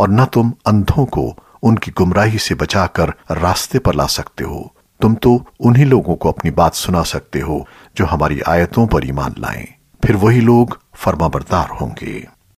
और न तुम अंधों को उनकी गुमराही से बचाकर रास्ते पर ला सकते हो। तुम तो उन्हीं लोगों को अपनी बात सुना सकते हो जो हमारी आयतों पर ईमान लाएँ। फिर वही लोग फर्माबरदार होंगे।